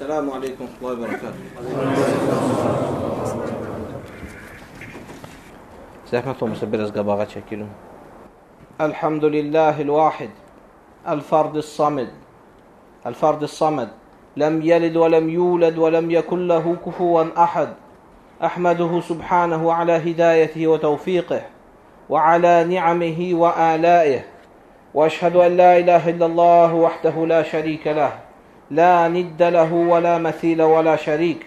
السلام عليكم ورحمة الله وبركاته. زحمة مسبرز قباغة شكله الحمد لله الواحد الفرد الصمد الفرد الصمد. لم يلد ولم يولد ولم يكن له كفوا أحد. أحمده سبحانه على هدايته وتوفيقه وعلى نعمه وآلائه. وأشهد أن لا إله إلا الله وحده لا شريك له. لا ند له ولا مثيل ولا شريك.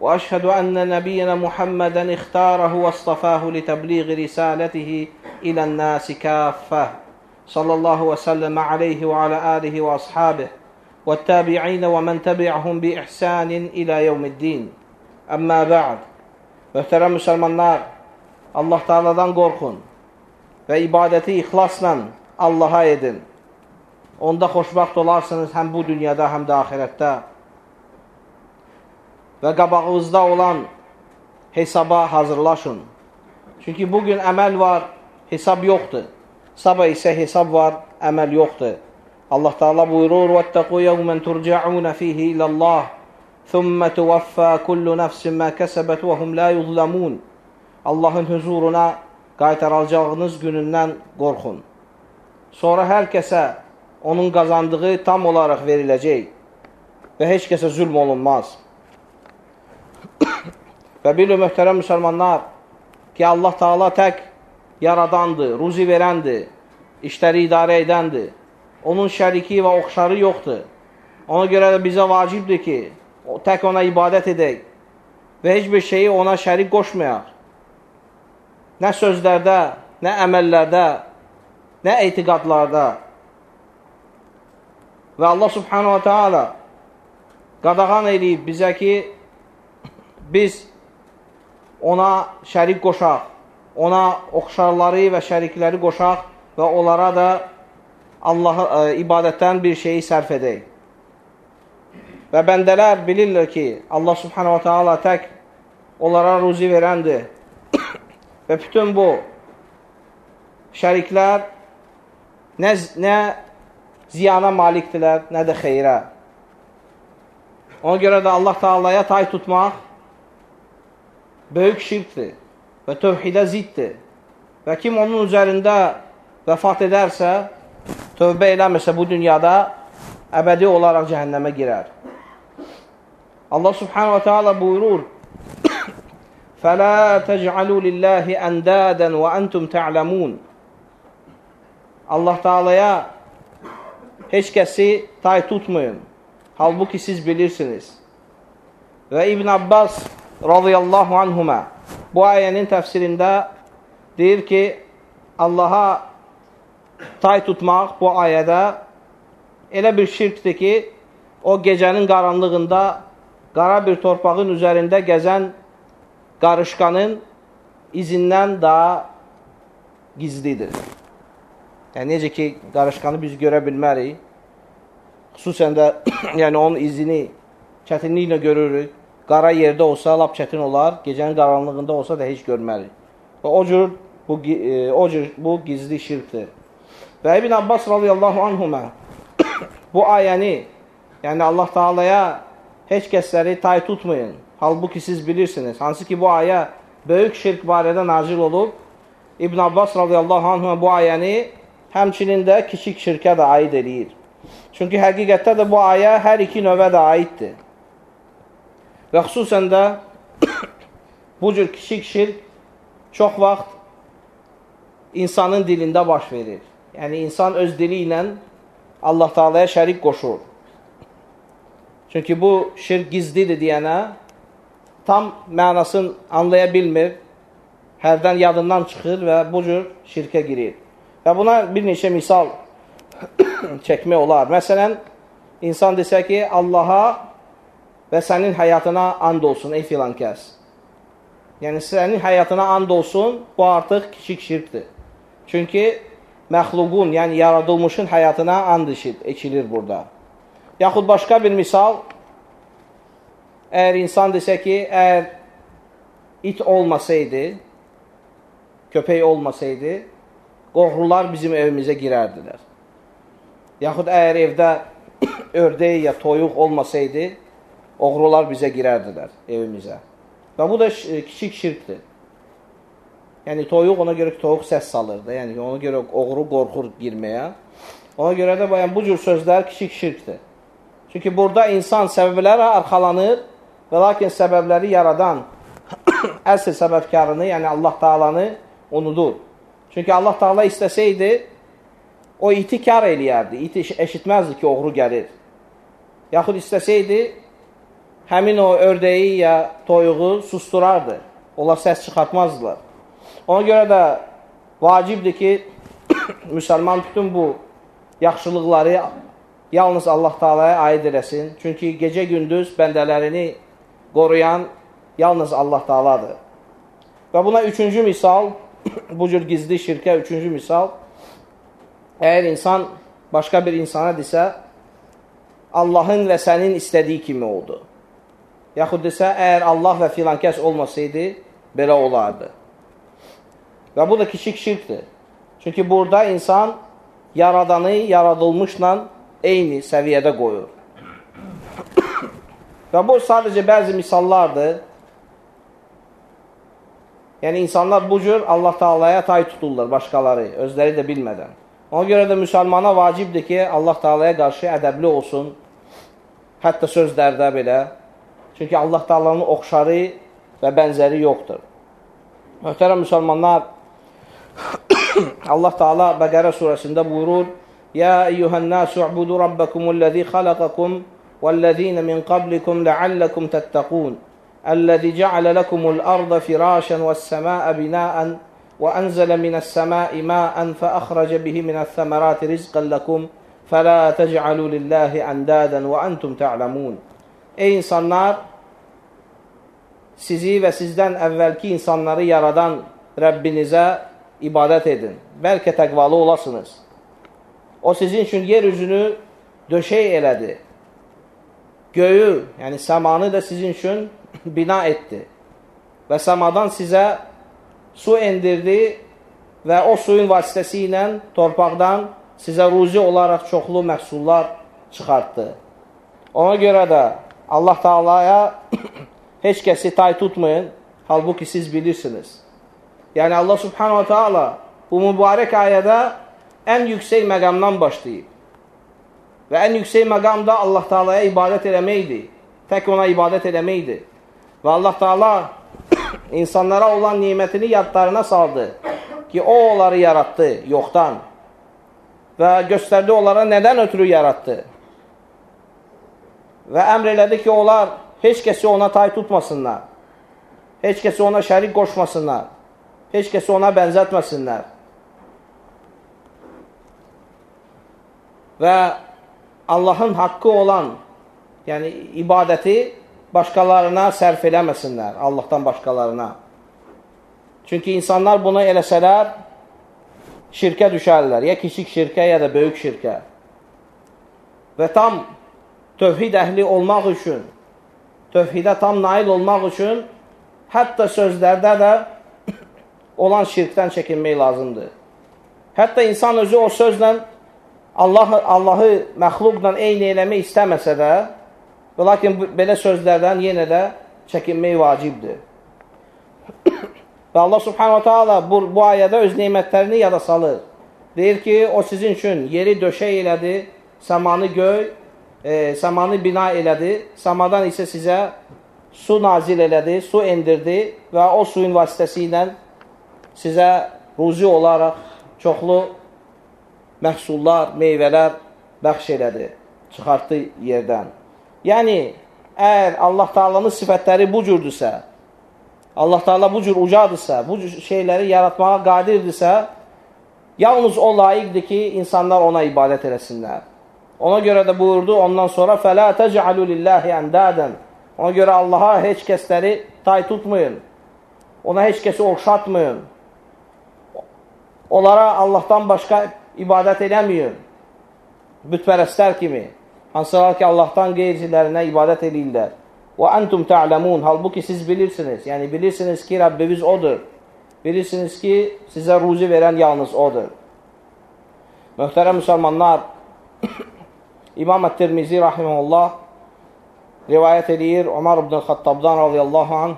وأشهد أن نبينا محمدا اختاره واصطفاه لتبليغ رسالته إلى الناس كافة. صلى الله وسلم عليه وعلى آله وأصحابه والتابعين ومن تبعهم بإحسان إلى يوم الدين. أما بعد Möhtərəm müsəlmanlar, Allah Taala'dan qorxun və ibadəti ixlasla Allaha edin. Onda xoşbaxt olarsınız həm bu dünyada, həm də axirətdə. Və qabağınızda olan hesaba hazırlaşın. Çünki bugün əməl var, hesab yoxdur. Sabah isə hesab var, əməl yoxdur. Allah Taala buyurur: "Vettaqu yawman turja'un fihi ila Allah, thumma tuwaffa kullu nafsin ma kasabat wa hum la yuzlamun." Allahın huzuruna qaytarılacağınız günündən qorxun. Sonra hər kəsə onun qazandığı tam olaraq veriləcək və heç kəsə zülm olunmaz. və bilin, möhtərəm müsəlmanlar, ki, Allah Taala tək yaradandır, ruzi verəndir, işləri idarə edəndir. Onun şəriki və oxşarı yoxdur. Ona görə də bizə vacibdir ki, tək ona ibadət edək və heç bir şeyi ona şərik qoşmayaq. Nə sözlərdə, nə əməllərdə, nə etiqadlarda. Və Allah subhanahu wa ta'ala qadağan eləyib bizə ki, biz ona şərik qoşaq, ona oxşarları və şərikləri qoşaq və onlara da Allahı ə, e, ibadətdən bir şeyi sərf edək. Və bəndələr bilirlər ki, Allah subhanahu wa ta'ala tək onlara ruzi verəndir. və bütün bu şəriklər nə, nə ziyana malikdirlər, nə də xeyrə. Ona görə də Allah Taalaya tay tutmaq böyük şirkdir və tövhidə ziddir. Və kim onun üzərində vəfat edərsə, tövbə eləmirsə bu dünyada əbədi olaraq cəhənnəmə girər. Allah Subhanahu wa Taala buyurur: "Fəla tec'alu lillahi endadan və entum ta'lamun." Allah Taala'ya heç kəsi tay tutmayın. Halbuki siz bilirsiniz. Və İbn Abbas radıyallahu anhuma bu ayənin təfsirində deyir ki, Allaha tay tutmaq bu ayədə elə bir şirkdir ki, o gecənin qaranlığında qara bir torpağın üzərində gəzən qarışqanın izindən daha gizlidir. Yəni necə ki, qarışqanı biz görə bilmərik. Xüsusən də yəni onun izini çətinliklə görürük. Qara yerdə olsa lap çətin olar, gecənin qaranlığında olsa da heç görmərik. Və o cür bu e, o cür bu gizli şirkdir. Və İbn Abbas radiyallahu anhuma bu ayəni, yəni Allah Taalaya heç kəsləri tay tutmayın. Halbuki siz bilirsiniz. Hansı ki bu ayə böyük şirk barədə nazil olub. İbn Abbas radiyallahu anhuma bu ayəni həmçinin də kiçik şirkə də aid eləyir. Çünki həqiqətdə də bu ayə hər iki növə də aiddir. Və xüsusən də bu cür kiçik şirk çox vaxt insanın dilində baş verir. Yəni, insan öz dili ilə Allah Taalaya şərik qoşur. Çünki bu şirk gizlidir deyənə tam mənasını anlaya bilmir, hərdən yadından çıxır və bu cür şirkə girir. Və buna bir neçə misal çəkmək olar. Məsələn, insan desə ki, Allaha və sənin həyatına and olsun, ey filan kəs. Yəni, sənin həyatına and olsun, bu artıq kiçik şirkdir. Çünki məxluqun, yəni yaradılmışın həyatına and ekilir burada. Yaxud başqa bir misal, əgər insan desə ki, əgər it olmasaydı, köpək olmasaydı, qoğrular bizim evimizə girərdilər. Yaxud əgər evdə ördək ya toyuq olmasaydı, oğrular bizə girərdilər evimizə. Və bu da kiçik şirkdir. Yəni toyuq ona görə ki, toyuq səs salırdı. Yəni ona görə oğru qorxur girməyə. Ona görə də yəni, bu cür sözlər kiçik şirkdir. Çünki burada insan səbəblərə arxalanır və lakin səbəbləri yaradan əsl səbəbkarını, yəni Allah Taalanı unudur. Çünki Allah Taala istəsəydi, o iti kar eləyərdi. İti eşitməzdi ki, oğru gəlir. Yaxud istəsəydi, həmin o ördəyi ya toyuğu susturardı. Onlar səs çıxartmazdılar. Ona görə də vacibdir ki, müsəlman bütün bu yaxşılıqları yalnız Allah Taalaya aid eləsin. Çünki gecə-gündüz bəndələrini qoruyan yalnız Allah Taaladır. Və buna üçüncü misal, bu cür gizli şirkə üçüncü misal, əgər insan başqa bir insana desə, Allahın və sənin istədiyi kimi oldu. Yaxud desə, əgər Allah və filan kəs olmasaydı, belə olardı. Və bu da kiçik şirkdir. Çünki burada insan yaradanı yaradılmışla eyni səviyyədə qoyur. Və bu sadəcə bəzi misallardır. Yəni, insanlar bu cür Allah Taalaya tay tuturlar, başqaları, özləri də bilmədən. Ona görə də müsəlmana vacibdir ki, Allah Taalaya qarşı ədəbli olsun, hətta sözlərdə belə. Çünki Allah Taalanın oxşarı və bənzəri yoxdur. Möhtərəm müsəlmanlar, Allah Taala Bəqərə surəsində buyurur: "Ya eyyuhan-nasu ubudu rabbakumul-lezî xalaqakum vel-lezîne min qablikum la'allakum tattaqun." الذي جعل لكم الأرض فراشا والسماء بناء وأنزل من السماء ماء فأخرج به من الثمرات رزقا لكم فلا تجعلوا لله أندادا وأنتم تعلمون Ey insanlar, sizi və sizdən əvvəlki insanları yaradan Rəbbinizə ibadət edin. Bəlkə təqvalı olasınız. O sizin üçün yer üzünü döşək elədi. Göyü, yəni səmanı da sizin üçün bina etdi. Və səmadan sizə su endirdi və o suyun vasitəsi ilə torpaqdan sizə ruzi olaraq çoxlu məhsullar çıxartdı. Ona görə də Allah Taalaya heç kəsi tay tutmayın, halbuki siz bilirsiniz. Yəni Allah Subhanahu Taala bu mübarək ayədə ən yüksək məqamdan başlayıb. Və ən yüksək məqam da Allah Taalaya ibadət eləməkdir. Tək ona ibadət eləməkdir. Və Allah Taala insanlara olan nemətini yadlarına saldı ki, o onları yaratdı yoxdan və göstərdi onlara nədən ötürü yaratdı. Və əmr elədi ki, onlar heç kəsi ona tay tutmasınlar. Heç kəsi ona şərik qoşmasınlar. Heç kəsi ona bənzətməsinlər. Və Allahın haqqı olan, yəni ibadəti başqalarına sərf eləməsinlər, Allahdan başqalarına. Çünki insanlar bunu eləsələr, şirkə düşərlər, ya kiçik şirkə, ya da böyük şirkə. Və tam tövhid əhli olmaq üçün, tövhidə tam nail olmaq üçün, hətta sözlərdə də olan şirkdən çəkinmək lazımdır. Hətta insan özü o sözlə Allah, Allahı məxluqla eyni eləmək istəməsə də, və lakin belə sözlərdən yenə də çəkinmək vacibdir. və Allah subhanahu ta'ala bu, bu ayədə öz neymətlərini yada salır. Deyir ki, o sizin üçün yeri döşək elədi, səmanı göy, e, səmanı bina elədi, səmadan isə sizə su nazil elədi, su endirdi və o suyun vasitəsi ilə sizə ruzi olaraq çoxlu məhsullar, meyvələr bəxş elədi, çıxartdı yerdən. Yəni, əgər Allah Taalanın sifətləri bu cürdürsə, Allah Taala bu cür ucadırsa, bu cür şeyləri yaratmağa qadirdirsə, yalnız o layiqdir ki, insanlar ona ibadət eləsinlər. Ona görə də buyurdu, ondan sonra fələ təcəalu lillahi əndədən. Ona görə Allaha heç kəsləri tay tutmayın. Ona heç kəsi oxşatmayın. Onlara Allahdan başqa ibadət eləməyin. Bütpərəstlər kimi. Hansılar ki, Allahdan qeyrilərinə ibadət edirlər. Və antum ta'lamun. Halbuki siz bilirsiniz. Yəni bilirsiniz ki, Rəbbimiz odur. Bilirsiniz ki, sizə ruzi verən yalnız odur. Möhtərəm müsəlmanlar, İmam Ət-Tirmizi rahimehullah rivayət edir Ömər ibn Xattabdan radiyallahu anh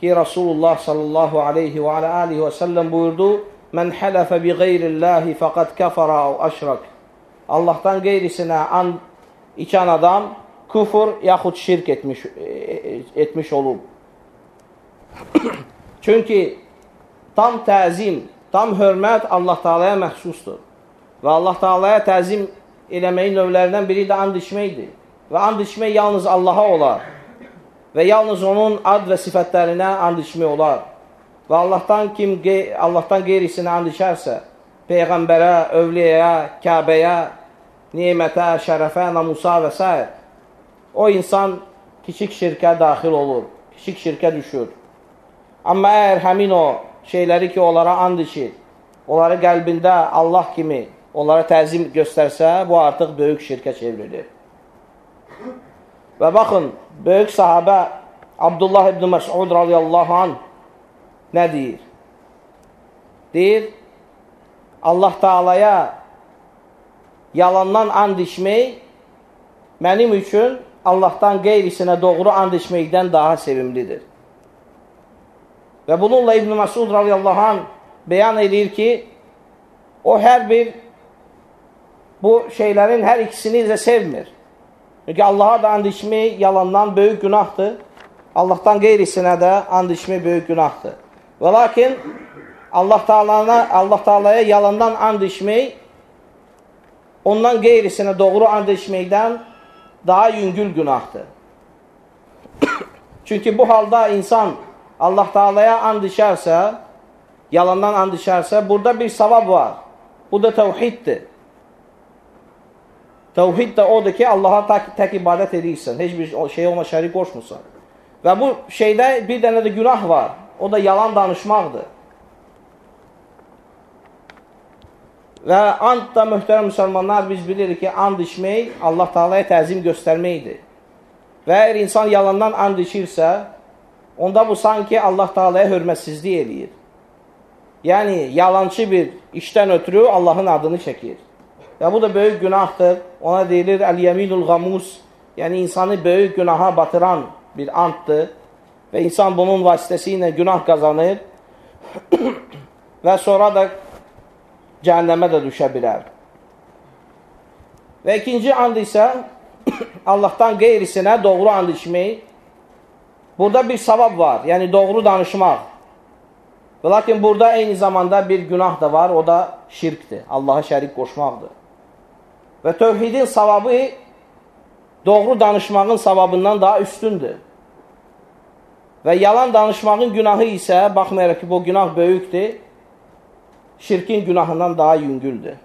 ki, Rasulullah sallallahu aleyhi və alə alihi və səlləm buyurdu, Mən hələfə bi qeyrillahi fəqad kəfərə əv əşrək. Allahdan qeyrisinə and içən adam küfür yaxud şirk etmiş, etmiş olub. Çünki tam təzim, tam hörmət Allah Taalaya məxsusdur. Və Allah Taalaya təzim eləməyin növlərindən biri də and içməkdir. Və and içmək yalnız Allaha olar. Və yalnız onun ad və sifətlərinə and içmək olar. Və Allahdan kim Allahdan qeyrisinə and içərsə, peyğəmbərə, övliyəyə, Kəbəyə, nemətə, şərəfə, namusa və s. o insan kiçik şirkə daxil olur, kiçik şirkə düşür. Amma əgər həmin o şeyləri ki, onlara and içir, onları qəlbində Allah kimi onlara təzim göstərsə, bu artıq böyük şirkə çevrilir. Və baxın, böyük sahabə Abdullah ibn Məsud radiyallahu anh nə deyir? Deyir, Allah Taalaya yalandan and içmək mənim üçün Allahdan qeyrisinə doğru and içməkdən daha sevimlidir. Və bununla İbn Məsud radiyallahu anh bəyan edir ki, o hər bir bu şeylərin hər ikisini də sevmir. Çünki Allaha da and içmək yalandan böyük günahdır. Allahdan qeyrisinə də and içmək böyük günahdır. Və lakin Allah Taala'na Allah Taala'ya yalandan and içmək ondan qeyrisinə doğru and içməkdən daha yüngül günahdır. Çünki bu halda insan Allah Taala'ya and içərsə, yalandan and içərsə, burada bir savab var. Bu da təvhiddir. Təvhid də odur ki, Allaha tək, tək ibadət edirsən, heç bir şey ona şərik qoşmursan. Və bu şeydə bir dənə də günah var, o da yalan danışmaqdır. Və and da möhtərəm müsəlmanlar biz bilirik ki, and içmək Allah Taalaya təzim göstərməkdir. Və əgər insan yalandan and içirsə, onda bu sanki Allah Taalaya hörmətsizlik eləyir. Yəni, yalancı bir işdən ötürü Allahın adını çəkir. Və bu da böyük günahdır. Ona deyilir əl-yeminul qamus. Yəni insanı böyük günaha batıran bir antdır. Və insan bunun vasitəsilə günah qazanır. və sonra da cəhənnəmə də düşə bilər. Və ikinci and isə Allahdan qeyrisinə doğru and içmək. Burada bir savab var, yəni doğru danışmaq. Və lakin burada eyni zamanda bir günah da var, o da şirkdir, Allaha şərik qoşmaqdır. Və tövhidin savabı doğru danışmağın savabından daha üstündür. Və yalan danışmağın günahı isə, baxmayaraq ki, bu günah böyükdür, şirkin günahından daha yüngüldür.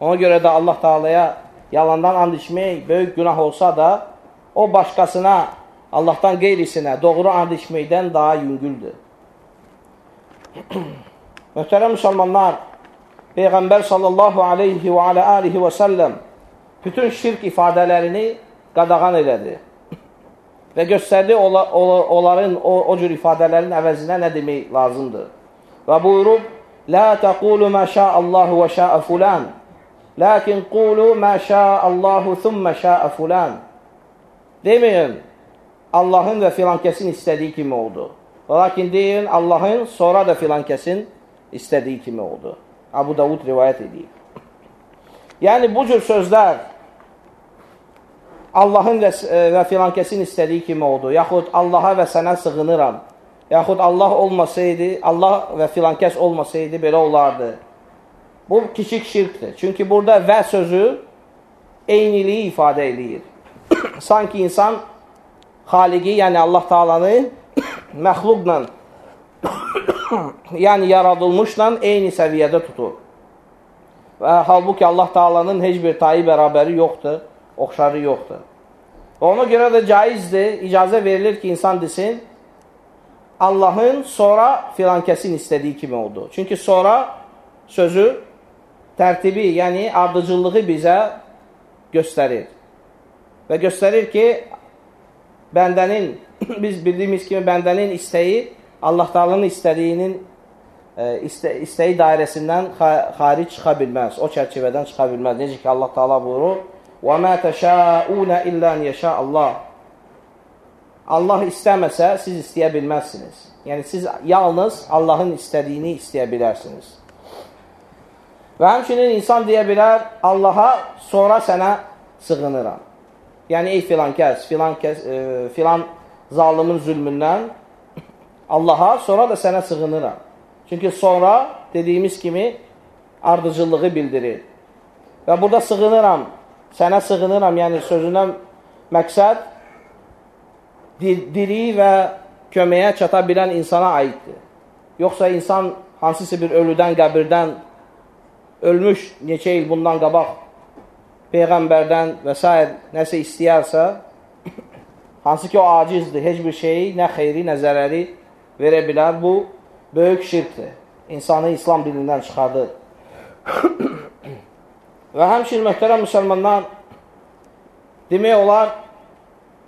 Ona görə də Allah Taalaya yalandan and içmək böyük günah olsa da, o başqasına, Allahdan qeyrisinə doğru and içməkdən daha yüngüldür. Möhtərəm müsəlmanlar, Peyğəmbər sallallahu aleyhi və alə alihi və səlləm bütün şirk ifadələrini qadağan elədi. Və göstərdi ola, ola, onların o, o cür ifadələrin əvəzinə nə demək lazımdır. Və buyurub, Lə təqulu mə şəəllahu və şəə fulan, lakin qulu mə şəəllahu thümmə şəə fulan. Deməyin, Allahın və filankəsin istədiyi kimi oldu. Lakin deyin, Allahın sonra da filankəsin istədiyi kimi oldu. Abu Davud rivayət edir. Yəni, bu cür sözlər Allahın və, e, və filankəsin istədiyi kimi oldu. Yaxud Allaha və sənə sığınıram. Yaxud Allah olmasaydı, Allah və filankəs olmasaydı, belə olardı. Bu kiçik şirkdir. Çünki burada və sözü eyniliyi ifadə edir. Sanki insan xaliqi, yəni Allah Taalanı məxluqla yəni yaradılmışla eyni səviyyədə tutur. Və halbuki Allah Taalanın heç bir tayı bərabəri yoxdur, oxşarı yoxdur. Və ona görə də caizdir, icazə verilir ki, insan desin, Allahın sonra filankəsin istədiyi kimi oldu. Çünki sonra sözü tərtibi, yəni ardıcıllığı bizə göstərir. Və göstərir ki, bəndənin, biz bildiyimiz kimi bəndənin istəyi Allah Taala'nın istədiyinin e, istə, istəyi dairəsindən xaric çıxa bilməz. O çərçivədən çıxa bilməz. Necə ki Allah Taala buyurur: "Və ma təşauna illə an yəşa Allah." Allah istəməsə, siz istəyə bilməzsiniz. Yəni, siz yalnız Allahın istədiyini istəyə bilərsiniz. Və həmçinin insan deyə bilər, Allaha sonra sənə sığınıram. Yəni, ey filan kəs, filan, kəs, e, filan zalimin zülmündən Allaha sonra da sənə sığınıram. Çünki sonra dediyimiz kimi ardıcıllığı bildirir. Və burada sığınıram, sənə sığınıram, yəni sözündən məqsəd diri və köməyə çata bilən insana aiddir. Yoxsa insan hansısa bir ölüdən, qəbirdən, ölmüş neçə il bundan qabaq Peyğəmbərdən və s. nəsə istəyərsə, hansı ki o acizdir, heç bir şeyi, nə xeyri, nə zərəri verə bilər. Bu, böyük şirkdir. İnsanı İslam dilindən çıxardır. Və həmçin möhtərəm müsəlmanlar demək olar,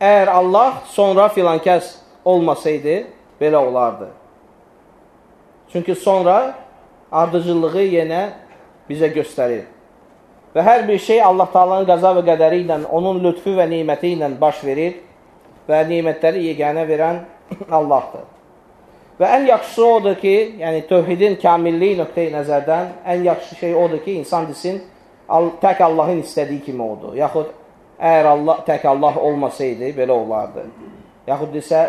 əgər Allah sonra filan kəs olmasaydı, belə olardı. Çünki sonra ardıcılığı yenə bizə göstərir. Və hər bir şey Allah Taala'nın qəza və qədəri ilə, onun lütfü və neməti ilə baş verir və nemətləri yeganə verən Allahdır. Və ən yaxşısı odur ki, yəni tövhidin kamilliyi nöqteyi nəzərdən ən yaxşı şey odur ki, insan desin, tək Allahın istədiyi kimi oldu. Yaxud əgər Allah, tək Allah olmasaydı, belə olardı. Yaxud desə,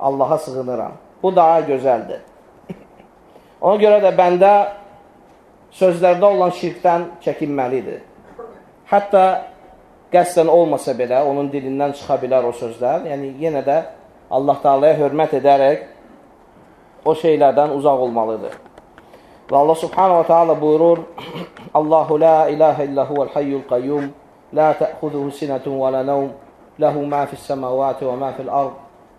Allaha sığınıram. Bu daha gözəldir. Ona görə də bəndə sözlərdə olan şirkdən çəkinməlidir. Hətta qəsdən olmasa belə, onun dilindən çıxa bilər o sözlər. Yəni, yenə də Allah Teala'ya hörmət edərək o şeylərdən uzaq olmalıdır. Və Allah subhanahu wa ta'ala buyurur, Allahu la ilahe illa huvel hayyul qayyum, لا تأخذه سنة ولا نوم له ما في السماوات وما في الأرض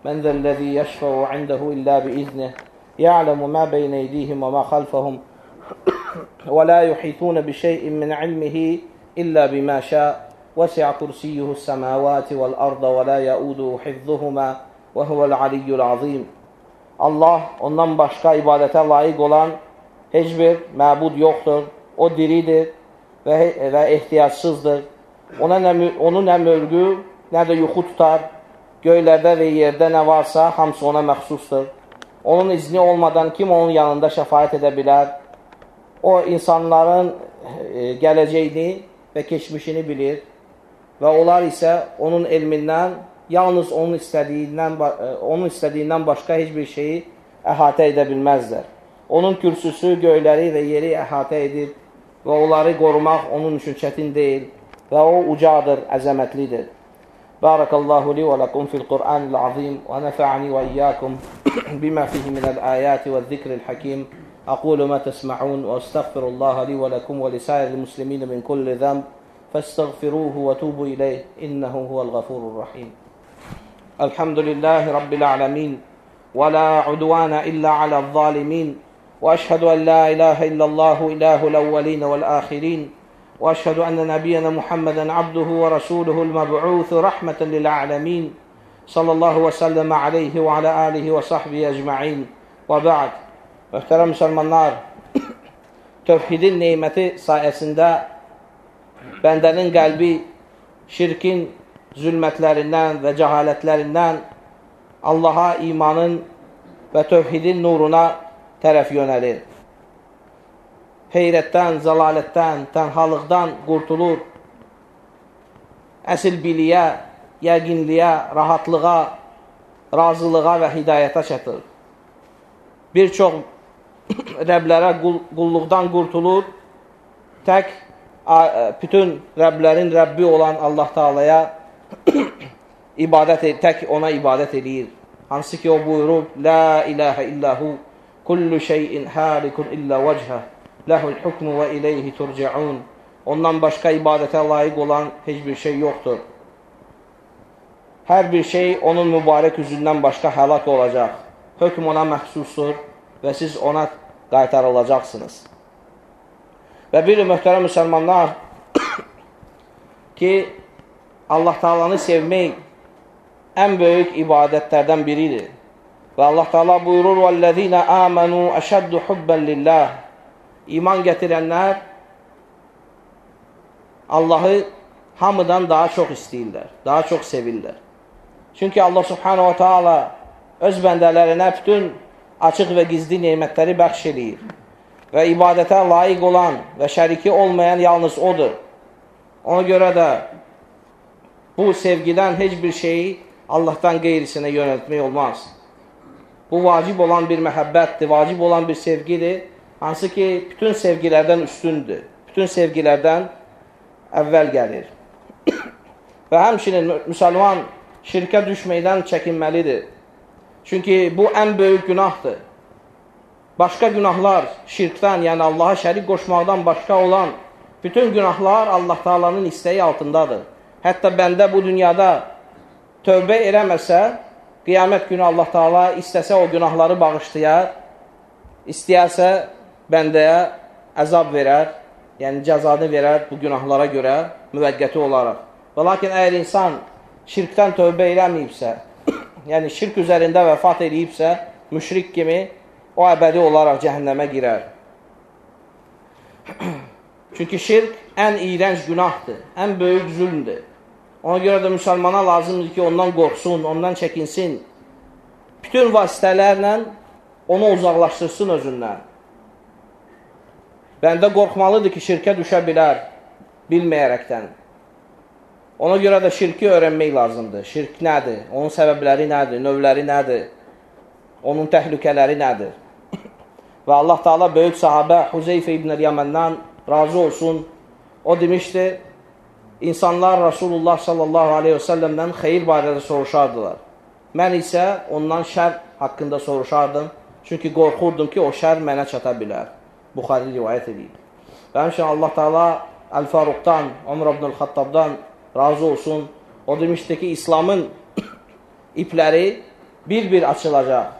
من ذا الذي يشفع عنده إلا بإذنه يعلم ما بين أيديهم وما خلفهم ولا يحيطون بشيء من علمه إلا بما شاء وسع كرسيه السماوات والأرض ولا يؤوده حفظهما وهو العلي العظيم الله ondan başka ibadete layık olan hiçbir mabud yoktur. O diridir ve, ve ihtiyaçsızdır. Ona nə, onu nə mövqü, nə də yuxu tutar. Göylərdə və yerdə nə varsa, hamısı ona məxsusdur. Onun izni olmadan kim onun yanında şəfayət edə bilər? O, insanların e, gələcəyini və keçmişini bilir və onlar isə onun elmindən yalnız onun istədiyindən, e, onun istədiyindən başqa heç bir şeyi əhatə edə bilməzlər. Onun kürsüsü göyləri və yeri əhatə edib və onları qorumaq onun üçün çətin deyil əzəmətlidir. Barakallahu li və lakum fil Qur'anil azim və nəfa'ani və iyyakum bima fihi minəl ayati və zikril hakim. أقول ما تسمعون وأستغفر الله لي ولكم ولسائر المسلمين من كل ذنب فاستغفروه وتوبوا إليه إنه هو الغفور الرحيم الحمد لله رب العالمين ولا عدوان إلا على الظالمين وأشهد أن لا إله إلا الله إله الأولين والآخرين وأشهد أن نبينا محمدا عبده ورسوله المبعوث رحمة للعالمين صلى الله وسلم عليه وعلى آله وصحبه أجمعين وبعد Möhtərəm müsəlmanlar, tövhidin neyməti sayəsində bəndənin qəlbi şirkin zülmətlərindən və cəhalətlərindən Allaha imanın və tövhidin nuruna tərəf yönəlir. Heyrətdən, zəlalətdən, tənhalıqdan qurtulur. Əsil biliyə, yəqinliyə, rahatlığa, razılığa və hidayətə çatır. Bir çox rəblərə qul qulluqdan qurtulur, tək bütün rəblərin Rəbbi olan Allah Taalaya ibadət tək ona ibadət eləyir. Hansı ki o buyurur: La ilahe illahu kullu şeyin halikun illa vechha lehul hukmu və ileyhi turcaun. Ondan başqa ibadətə layiq olan heç bir şey yoxdur. Hər bir şey onun mübarək üzündən başqa həlak olacaq. Hökm ona məxsusdur və siz ona qaytarılacaqsınız. Və bir möhtərəm müsəlmanlar ki, Allah Taalanı sevmək ən böyük ibadətlərdən biridir. Və Allah Taala buyurur: "Vəllezina amanu əşəddu hubban lillah." İman gətirənlər Allahı hamıdan daha çox istəyirlər, daha çox sevirlər. Çünki Allah subhanahu wa ta'ala öz bəndələrinə bütün açıq və gizli neymətləri bəxş eləyir. Və ibadətə layiq olan və şəriki olmayan yalnız odur. Ona görə də bu sevgidən heç bir şeyi Allahdan qeyrisinə yönəltmək olmaz. Bu vacib olan bir məhəbbətdir, vacib olan bir sevgidir, hansı ki, bütün sevgilərdən üstündür, bütün sevgilərdən əvvəl gəlir. Və həmçinin müsəlman şirkə düşməkdən çəkinməlidir. Çünki bu ən böyük günahdır. Başqa günahlar şirkdən, yəni Allaha şərik qoşmaqdan başqa olan bütün günahlar Allah Taala'nın istəyi altındadır. Hətta bəndə bu dünyada tövbə eləməsə, qiyamət günü Allah Taala istəsə o günahları bağışlayar, istəyərsə bəndəyə əzab verər, yəni cəzanı verər bu günahlara görə müvəqqəti olaraq. Və lakin əgər insan şirkdən tövbə eləməyibsə, yəni şirk üzərində vəfat eləyibsə, müşrik kimi o əbədi olaraq cəhənnəmə girər. Çünki şirk ən iyrənc günahdır, ən böyük zülmdür. Ona görə də müsəlmana lazımdır ki, ondan qorxsun, ondan çəkinsin. Bütün vasitələrlə onu uzaqlaşdırsın özündən. Bəndə qorxmalıdır ki, şirkə düşə bilər bilməyərəkdən. Ona görə də şirki öyrənmək lazımdır. Şirk nədir? Onun səbəbləri nədir? Növləri nədir? Onun təhlükələri nədir? Və Allah Taala böyük sahabə Huzeyfə ibn Yaməndən razı olsun. O demişdi, insanlar Rasulullah sallallahu aleyhi və səlləmdən xeyir barədə soruşardılar. Mən isə ondan şər haqqında soruşardım. Çünki qorxurdum ki, o şər mənə çata bilər. Buxari rivayət edir. Və həmçinin Allah Taala Əl-Faruqdan, Ömr ibn Xattabdan razı olsun. O demişdi ki, İslamın ipləri bir-bir açılacaq.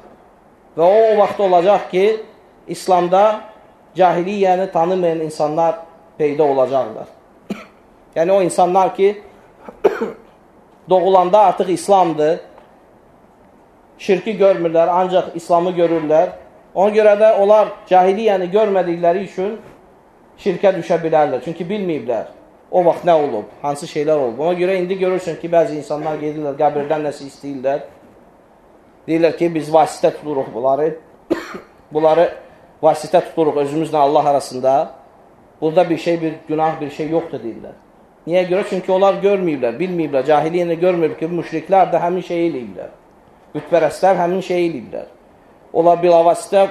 Və o, o vaxt olacaq ki, İslamda cahiliyyəni tanımayan insanlar peyda olacaqlar. yəni o insanlar ki, doğulanda artıq İslamdır, şirki görmürlər, ancaq İslamı görürlər. Ona görə də onlar cahiliyyəni görmədikləri üçün şirkə düşə bilərlər. Çünki bilməyiblər o vaxt nə olub, hansı şeylər olub. Ona görə indi görürsən ki, bəzi insanlar gedirlər, qəbirdən nəsə istəyirlər. Deyirlər ki, biz vasitə tuturuq bunları. bunları vasitə tuturuq özümüzlə Allah arasında. Burada bir şey, bir günah, bir şey yoxdur deyirlər. Niyə görə? Çünki onlar görməyiblər, bilməyiblər, cahiliyyəni görməyib ki, müşriklər də həmin şeyi eləyiblər. Bütpərəstlər həmin şeyi eləyiblər. Onlar bilavasitə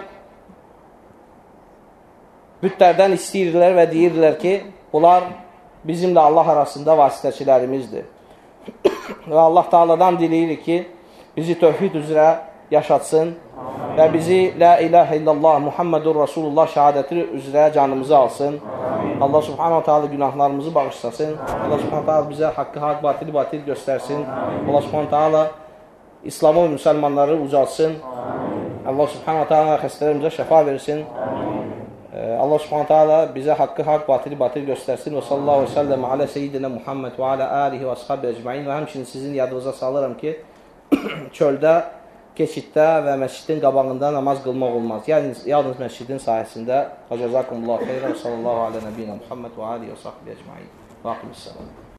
bütlərdən istəyirlər və deyirlər ki, bunlar bizimlə Allah arasında vasitəçilərimizdir. və Allah Taala'dan diləyirik ki, bizi tövhid üzrə yaşatsın Amin. və bizi La ilahə illallah Muhammedur Rasulullah şəhadəti üzrə canımızı alsın. Amin. Allah Subhanahu Taala günahlarımızı bağışlasın. Allah Subhanahu Taala bizə haqqı haqq, batili batil göstərsin. Amin. Allah Subhanahu Taala İslamı müsəlmanları ucalsın. Amin. Allah Subhanahu Taala xəstələrimizə şəfa versin. Allah subhanət hala bizə haqqı haqq, batili batil göstərsin. Və sallallahu aleyhi ve sellem alə seyyidinə Muhammed və alə alihi və ashabi əcmain. Və həmçinin sizin yadınıza salıram ki, çöldə, keçiddə və məscidin qabağında namaz qılmaq olmaz. Yəni, yalnız məscidin sayəsində. Və cəzakumullahu xeyrə və sallallahu alə nəbiyyə Muhammed və alihi və sahbi əcmain. Və aqimissalam.